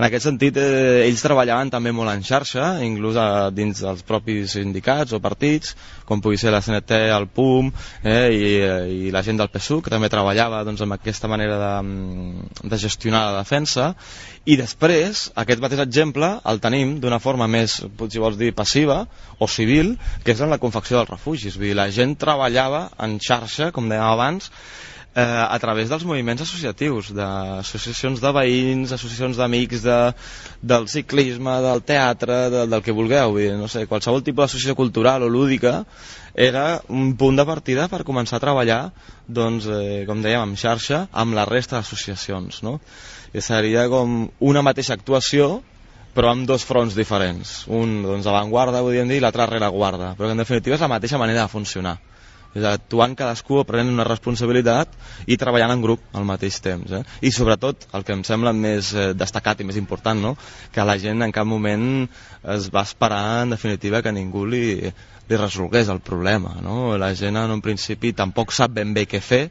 En aquest sentit, eh, ells treballaven també molt en xarxa, inclús a, eh, dins dels propis sindicats o partits, com pugui ser la CNT, el PUM eh, i, eh, i la gent del PSUC, que també treballava doncs, amb aquesta manera de, mm, de gestionar la defensa. I després, aquest mateix exemple el tenim d'una forma més, si vols dir, passiva o civil, que és en la confecció dels refugis. Vull dir, la gent treballava en xarxa, com dèiem abans, eh, a través dels moviments associatius, d'associacions de veïns, associacions d'amics, de, del ciclisme, del teatre, de, del que vulgueu, dir, no sé, qualsevol tipus d'associació cultural o lúdica era un punt de partida per començar a treballar, doncs, eh, com dèiem, en xarxa, amb la resta d'associacions, no? Seria com una mateixa actuació, però amb dos fronts diferents. Un, doncs, avantguarda, podríem dir, i l'altre rereguarda, però que en definitiva és la mateixa manera de funcionar és actuant cadascú prenent una responsabilitat i treballant en grup al mateix temps eh? i sobretot el que em sembla més eh, destacat i més important no? que la gent en cap moment es va esperar en definitiva que ningú li, li resolgués el problema no? la gent en un principi tampoc sap ben bé què fer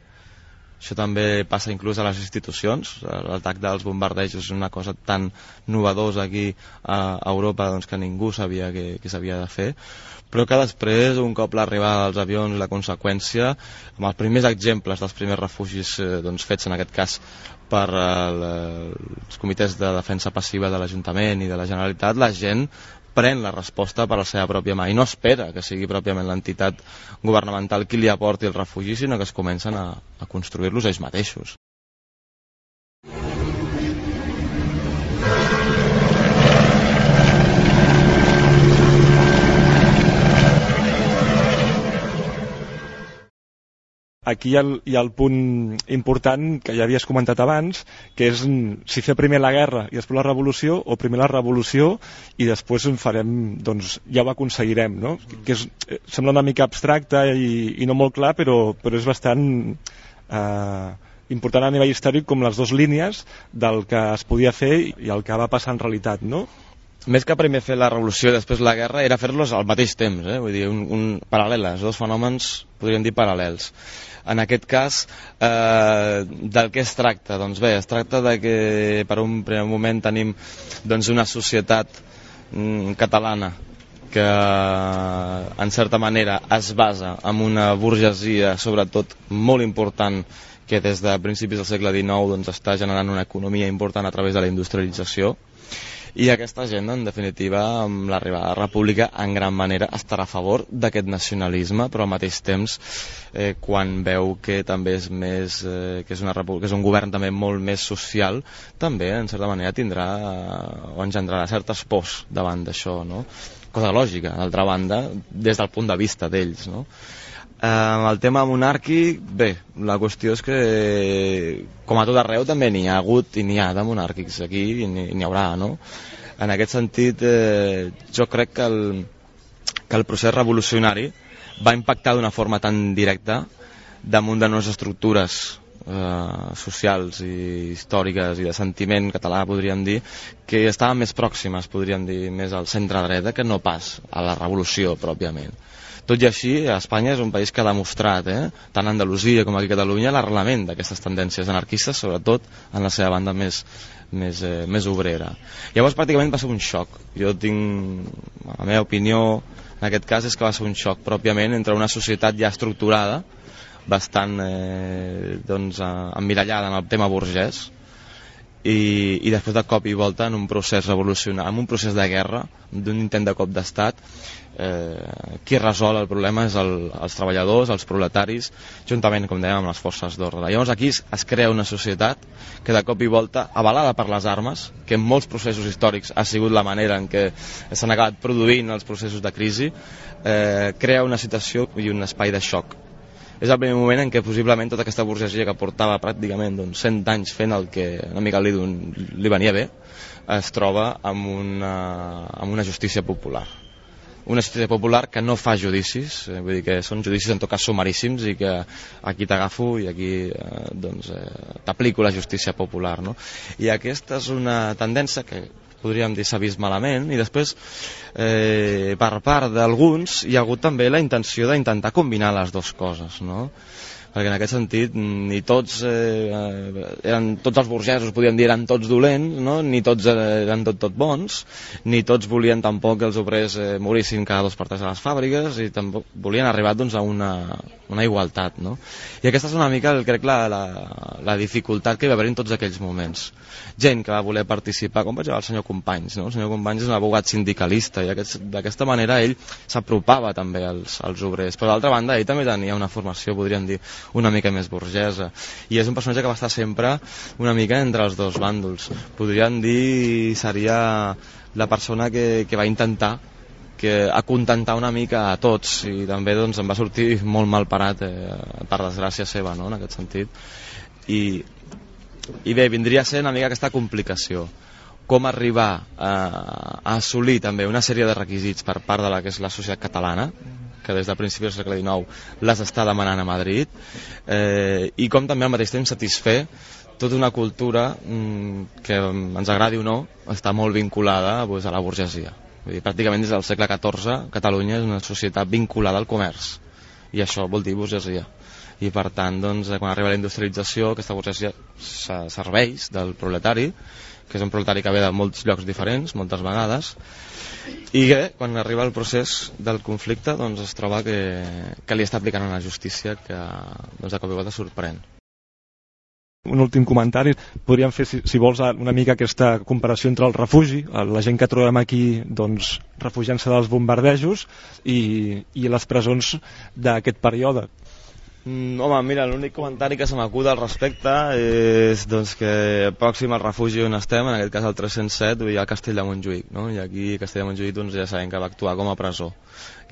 això també passa inclús a les institucions. L'atac dels bombardejos és una cosa tan novedosa aquí a Europa doncs, que ningú sabia que, que s'havia de fer però que després, un cop l'arribada dels avions la conseqüència, amb els primers exemples dels primers refugis eh, doncs, fets en aquest cas per eh, els comitès de defensa passiva de l'Ajuntament i de la Generalitat, la gent pren la resposta per la seva pròpia mà i no espera que sigui pròpiament l'entitat governamental qui li aporti el refugi, sinó que es comencen a, a construir-los ells mateixos. Aquí hi ha, hi ha el punt important que ja havies comentat abans, que és si fer primer la guerra i després la revolució, o primer la revolució i després en farem, doncs ja ho aconseguirem, no? Que és, eh, sembla una mica abstracte i, i no molt clar, però, però és bastant eh, important a nivell històric com les dues línies del que es podia fer i el que va passar en realitat, no? Més que primer fer la revolució i després la guerra era fer-los al mateix temps, eh? vull dir, un, un paral·leles, dos fenòmens podríem dir paral·lels. En aquest cas, eh, del que es tracta? Doncs bé, es tracta de que per un primer moment tenim doncs, una societat mm, catalana que en certa manera es basa en una burgesia sobretot molt important que des de principis del segle XIX doncs, està generant una economia important a través de la industrialització i aquesta gent, en definitiva, amb l'arribada de la República, en gran manera estarà a favor d'aquest nacionalisme, però al mateix temps, eh, quan veu que també és més, eh, que, és una que és un govern també molt més social, també, en certa manera, tindrà eh, o engendrarà certes pors davant d'això, no? Cosa lògica, d'altra banda, des del punt de vista d'ells, no? Eh, el tema monàrquic, bé, la qüestió és que com a tot arreu també n'hi ha hagut i n'hi ha de monàrquics aquí i n'hi haurà, no? En aquest sentit, eh, jo crec que el, que el procés revolucionari va impactar d'una forma tan directa damunt de noves estructures eh, socials i històriques i de sentiment català, podríem dir, que estaven més pròximes, podríem dir, més al centre dreta que no pas a la revolució pròpiament Tot i així, Espanya és un país que ha demostrat, eh, tant a Andalusia com aquí a Catalunya, l'arrelament d'aquestes tendències anarquistes, sobretot en la seva banda més, més, eh, més obrera. Llavors pràcticament va ser un xoc. Jo tinc, la meva opinió en aquest cas és que va ser un xoc pròpiament entre una societat ja estructurada, bastant eh, doncs, emmirallada en el tema burgès, i, i després de cop i volta en un procés revolucionari, en un procés de guerra, d'un intent de cop d'estat, eh, qui resol el problema és el, els treballadors, els proletaris, juntament, com dèiem, amb les forces d'ordre. Llavors aquí es, es crea una societat que de cop i volta, avalada per les armes, que en molts processos històrics ha sigut la manera en què s'han acabat produint els processos de crisi, eh, crea una situació i un espai de xoc és el primer moment en què possiblement tota aquesta burgesia que portava pràcticament doncs, 100 anys fent el que una mica li, li venia bé es troba amb una, amb una justícia popular una justícia popular que no fa judicis, eh, vull dir que són judicis en tot cas sumaríssims i que aquí t'agafo i aquí eh, doncs, eh, t'aplico la justícia popular. No? I aquesta és una tendència que podríem dir s'ha vist malament i després eh, per part d'alguns hi ha hagut també la intenció d'intentar combinar les dues coses no? Perquè en aquest sentit ni tots eh, eren, tots els burgesos podíem dir eren tots dolents no? ni tots eren tot, tot bons ni tots volien tampoc que els obrers eh, morissin cada dos per a les fàbriques i tampoc volien arribar doncs, a una, una igualtat no? i aquesta és una mica crec la, la, la dificultat que hi va haver en tots aquells moments gent que va voler participar com per exemple el senyor Companys no? el senyor Companys és un abogat sindicalista i d'aquesta manera ell s'apropava també als, als obrers però d'altra banda ell també tenia una formació podríem dir una mica més burgesa. I és un personatge que va estar sempre una mica entre els dos bàndols. Podríem dir seria la persona que, que va intentar que acontentar una mica a tots. I també doncs, em va sortir molt mal parat eh, per desgràcia seva no? en aquest sentit. I, i bé, vindria a ser una mica aquesta complicació. Com arribar a, a assolir també una sèrie de requisits per part de la que és la societat catalana que des de principis del segle XIX les està demanant a Madrid eh, i com també al mateix temps satisfer tota una cultura mm, que ens agradi o no està molt vinculada pues, a la burgesia. Vull dir, pràcticament des del segle XIV Catalunya és una societat vinculada al comerç i això vol dir burgesia. I per tant doncs, quan arriba la industrialització aquesta burgesia serveix del proletari que és un proletari que ve de molts llocs diferents moltes vegades i que quan arriba el procés del conflicte doncs es troba que, que li està aplicant una justícia que doncs, de cop i volta sorprèn. Un últim comentari, podríem fer, si, si vols, una mica aquesta comparació entre el refugi, la gent que trobem aquí doncs, refugiant-se dels bombardejos i, i les presons d'aquest període. Mm, home, mira, l'únic comentari que se m'acuda al respecte és doncs, que pròxim al refugi on estem, en aquest cas el 307, hi ha el Castell de Montjuïc, no? i aquí Castell de Montjuïc doncs, ja sabem que va actuar com a presó.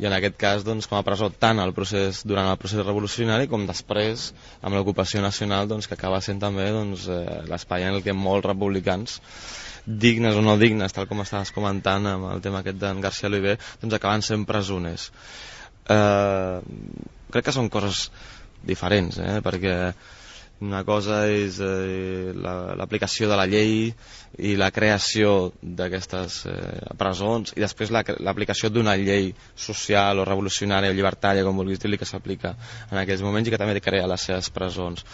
I en aquest cas doncs, com a presó tant el procés, durant el procés revolucionari com després amb l'ocupació nacional doncs, que acaba sent també doncs, eh, l'espai en el que molts republicans dignes o no dignes, tal com estaves comentant amb el tema aquest d'en García Oliver, doncs acaben sent presoners. Eh, crec que són coses diferents, eh? perquè una cosa és eh, l'aplicació la, de la llei i la creació d'aquestes eh, presons i després l'aplicació la, d'una llei social o revolucionària o llibertària, com vulguis dir-li, que s'aplica en aquells moments i que també crea les seves presons.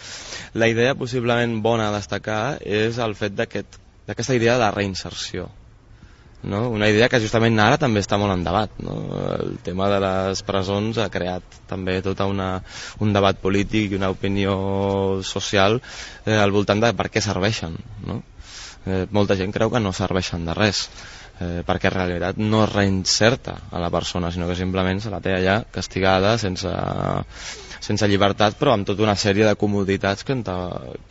La idea possiblement bona a destacar és el fet d'aquesta aquest, idea de la reinserció no? una idea que justament ara també està molt en debat. No? El tema de les presons ha creat també tot una, un debat polític i una opinió social eh, al voltant de per què serveixen. No? Eh, molta gent creu que no serveixen de res eh, perquè en realitat no reinserta a la persona, sinó que simplement se la té allà castigada sense sense llibertat però amb tota una sèrie de comoditats que,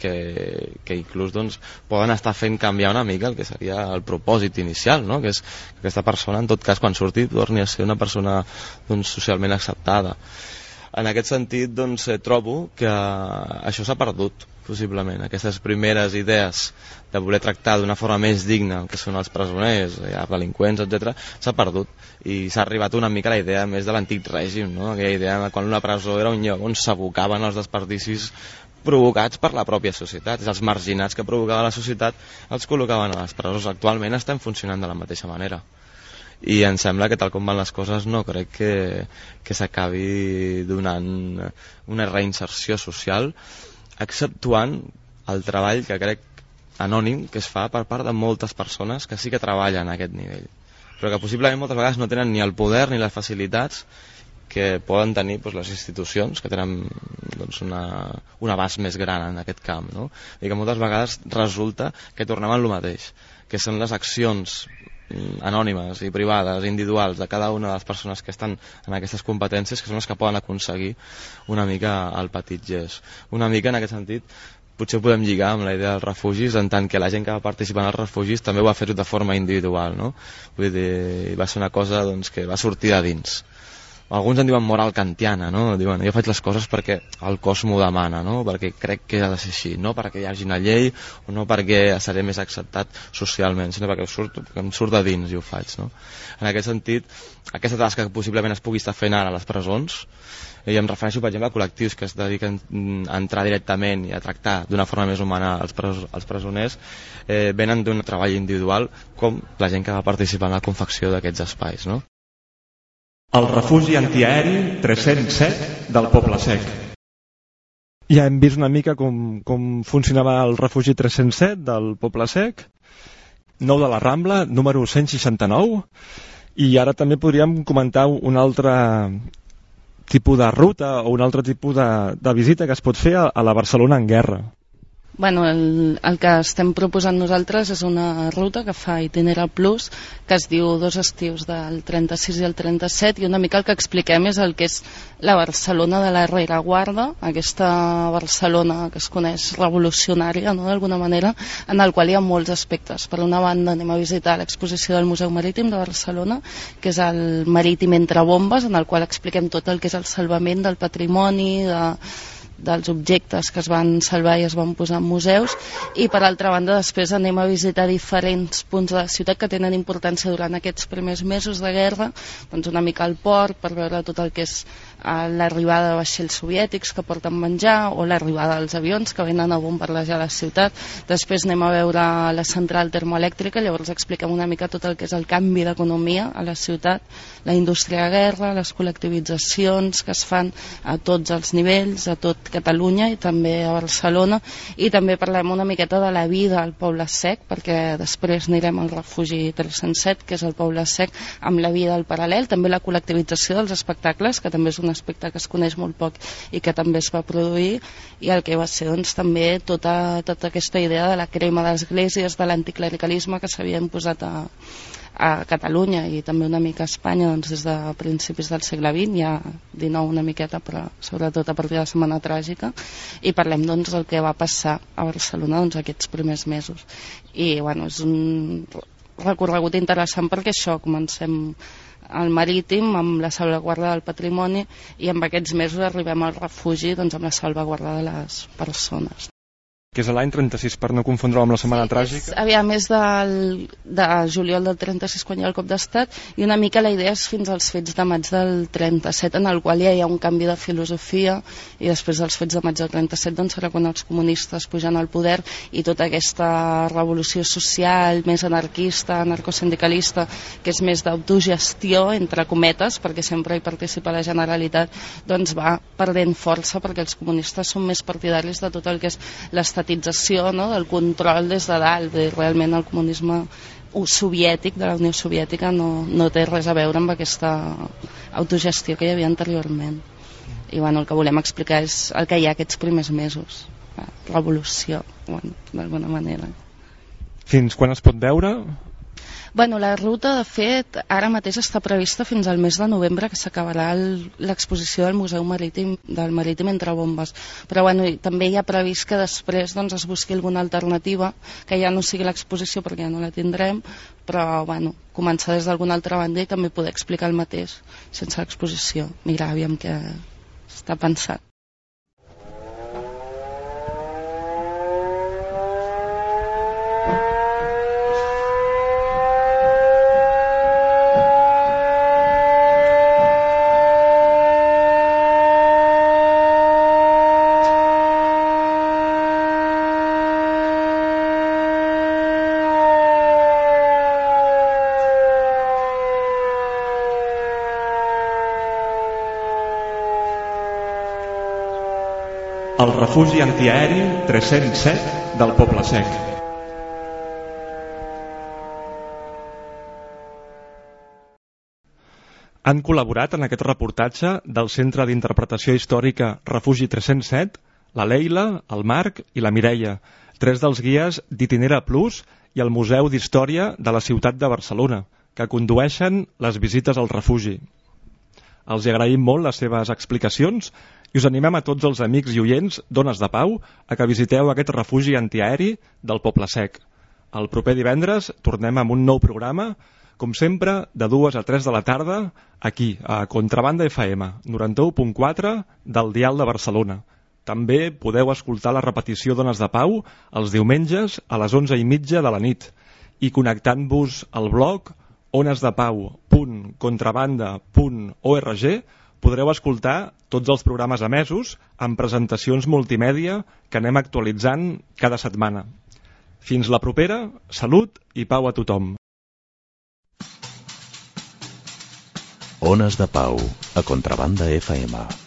que, que inclús doncs, poden estar fent canviar una mica el que seria el propòsit inicial, no? que és que aquesta persona en tot cas quan surti torni a ser una persona doncs, socialment acceptada. En aquest sentit doncs, eh, trobo que això s'ha perdut possiblement, aquestes primeres idees de voler tractar d'una forma més digna el que són els presoners, ja, eh, delinqüents, etc, s'ha perdut i s'ha arribat una mica a la idea més de l'antic règim, no? aquella idea de quan una presó era un lloc on s'abocaven els desperdicis provocats per la pròpia societat, els marginats que provocava la societat els col·locaven a les presons. Actualment estem funcionant de la mateixa manera i em sembla que tal com van les coses no crec que, que s'acabi donant una reinserció social exceptuant el treball que crec anònim que es fa per part de moltes persones que sí que treballen a aquest nivell però que possiblement moltes vegades no tenen ni el poder ni les facilitats que poden tenir doncs, les institucions que tenen doncs, una, un abast més gran en aquest camp. No? I que moltes vegades resulta que tornem a lo mateix, que són les accions anònimes i privades, individuals de cada una de les persones que estan en aquestes competències que són les que poden aconseguir una mica el petit gest. Una mica en aquest sentit potser podem lligar amb la idea dels refugis en tant que la gent que va participar en els refugis també ho va fer de forma individual no? Vull dir, va ser una cosa doncs, que va sortir de dins alguns en diuen moral kantiana, no? Diuen, jo faig les coses perquè el cos m'ho demana, no? Perquè crec que ha de ser així, no perquè hi hagi una llei o no perquè seré més acceptat socialment, sinó perquè, surt, perquè em surt de dins i ho faig, no? En aquest sentit, aquesta tasca que possiblement es pugui estar fent ara a les presons, i em refereixo, per exemple, a col·lectius que es dediquen a entrar directament i a tractar d'una forma més humana els, pres els presoners, eh, venen d'un treball individual com la gent que va participar en la confecció d'aquests espais, no? El refugi antiaeri 307 del Poble Sec. Ja hem vist una mica com, com funcionava el refugi 307 del Poble Sec, nou de la Rambla, número 169, i ara també podríem comentar un altre tipus de ruta o un altre tipus de, de visita que es pot fer a, a la Barcelona en guerra. Bueno, el, el que estem proposant nosaltres és una ruta que fa Itinera Plus, que es diu dos estius del 36 i el 37, i una mica el que expliquem és el que és la Barcelona de la rereguarda, aquesta Barcelona que es coneix revolucionària, no?, d'alguna manera, en el qual hi ha molts aspectes. Per una banda anem a visitar l'exposició del Museu Marítim de Barcelona, que és el Marítim entre bombes, en el qual expliquem tot el que és el salvament del patrimoni, de dels objectes que es van salvar i es van posar en museus i per altra banda després anem a visitar diferents punts de la ciutat que tenen importància durant aquests primers mesos de guerra doncs una mica al port per veure tot el que és l'arribada de vaixells soviètics que porten menjar o l'arribada dels avions que venen a bombardejar la ciutat. Després anem a veure la central termoelèctrica, llavors expliquem una mica tot el que és el canvi d'economia a la ciutat, la indústria de guerra, les col·lectivitzacions que es fan a tots els nivells, a tot Catalunya i també a Barcelona, i també parlem una miqueta de la vida al poble sec, perquè després anirem al refugi 307, que és el poble sec, amb la vida al paral·lel, també la col·lectivització dels espectacles, que també és una aspecte que es coneix molt poc i que també es va produir i el que va ser doncs, també tota, tota aquesta idea de la crema d'esglésies, de l'anticlericalisme que s'havien posat a, a Catalunya i també una mica a Espanya doncs, des de principis del segle XX, ja 19 una miqueta, però sobretot a partir de la Setmana Tràgica, i parlem doncs del que va passar a Barcelona doncs, aquests primers mesos. I bueno, és un recorregut interessant perquè això, comencem al marítim amb la salvaguarda del patrimoni i amb aquests mesos arribem al refugi doncs, amb la salvaguarda de les persones que és l'any 36, per no confondre amb la Setmana sí, Tràgica. És, aviam, és del, de juliol del 36 quan hi ha el cop d'estat i una mica la idea és fins als fets de maig del 37 en el qual ja hi ha un canvi de filosofia i després dels fets de maig del 37 doncs serà quan els comunistes pujan al poder i tota aquesta revolució social més anarquista, anarcosindicalista que és més d'autogestió entre cometes perquè sempre hi participa la Generalitat doncs va perdent força perquè els comunistes són més partidaris de tot el que és l'estat estatització no, del control des de dalt. De, realment el comunisme soviètic, de la Unió Soviètica, no, no té res a veure amb aquesta autogestió que hi havia anteriorment. I bueno, el que volem explicar és el que hi ha aquests primers mesos. Revolució, bueno, d'alguna manera. Fins quan es pot veure? Bueno, la ruta, de fet, ara mateix està prevista fins al mes de novembre, que s'acabarà l'exposició del Museu Marítim, del Marítim entre bombes. Però bueno, també hi ha previst que després doncs, es busqui alguna alternativa, que ja no sigui l'exposició perquè ja no la tindrem, però bueno, començar des d'alguna altra banda i també poder explicar el mateix sense l'exposició. Mira, aviam què està pensat. Refugi antiaeri 307 del Poble Sec. Han col·laborat en aquest reportatge del Centre d'Interpretació Històrica Refugi 307 la Leila, el Marc i la Mireia, tres dels guies d'Itinera Plus i el Museu d'Història de la ciutat de Barcelona, que condueixen les visites al refugi. Els agraïm molt les seves explicacions i us animem a tots els amics i oients d'Ones de Pau a que visiteu aquest refugi antiaeri del Poble Sec. El proper divendres tornem amb un nou programa, com sempre, de 2 a 3 de la tarda, aquí, a Contrabanda FM, 91.4 del Dial de Barcelona. També podeu escoltar la repetició d'Ones de Pau els diumenges a les 11 i mitja de la nit i connectant-vos al blog onesdepau.contrabanda.org podreu escoltar tots els programes emesos amb presentacions multimèdia que anem actualitzant cada setmana. Fins la propera, salut i pau a tothom. Ones de Pau, a Contrabanda FM.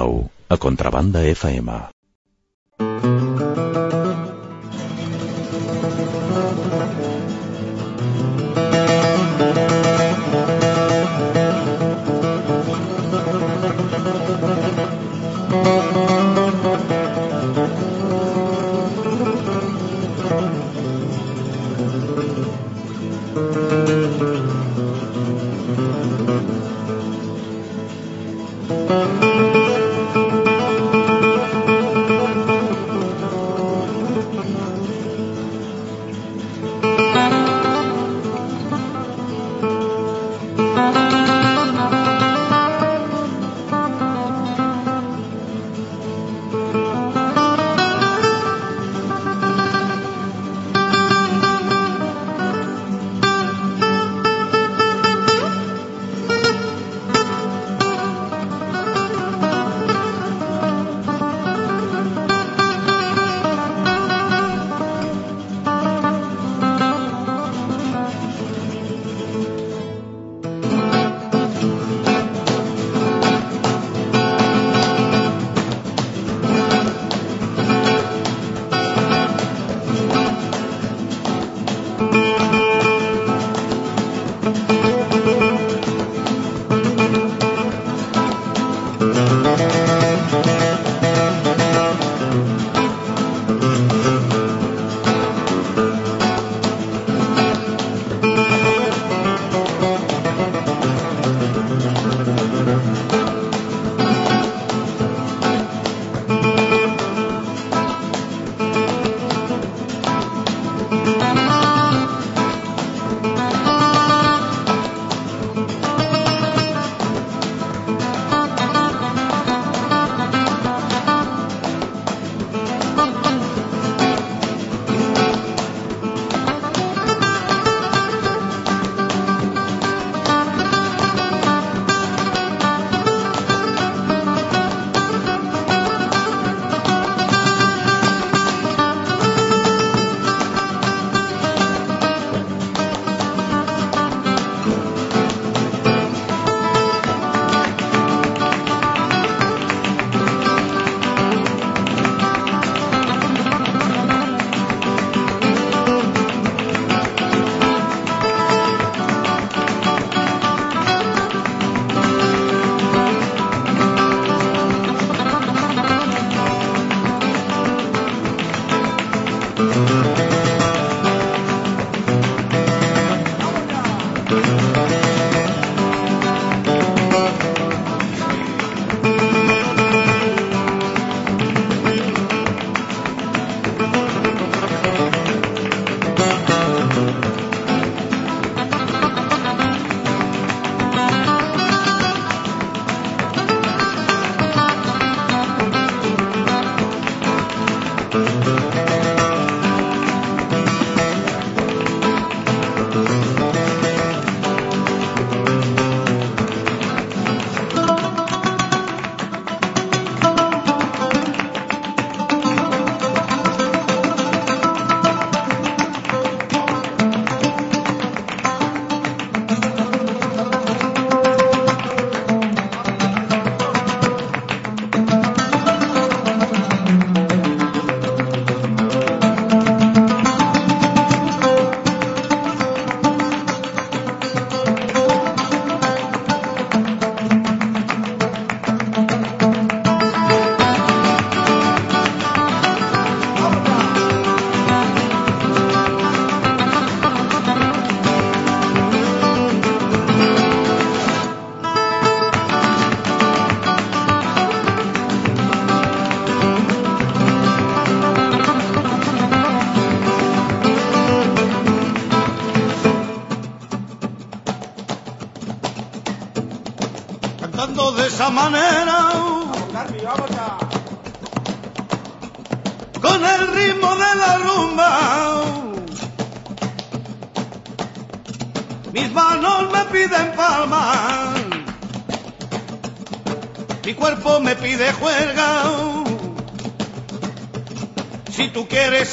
Pau, a Contrabanda FM.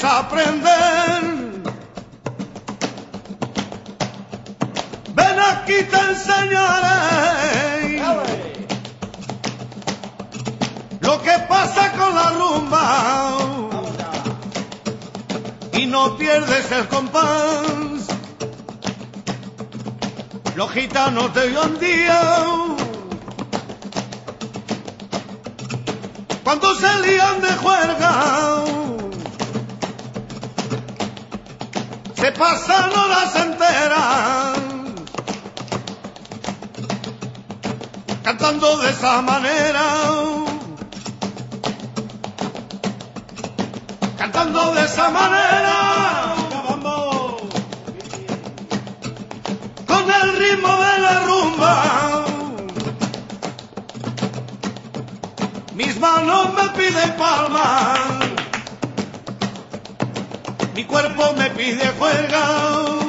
Aprender. Ven aquí te enseñaré lo que pasa con la rumba y no pierdes el compás. Los gitanos de hoy en día cuando se lían de juerga se pasan horas enteras cantando de esa manera. Cantando de esa manera. Con el ritmo de la rumba. Mis manos me piden palmas. Mi cuerpo me pide juega.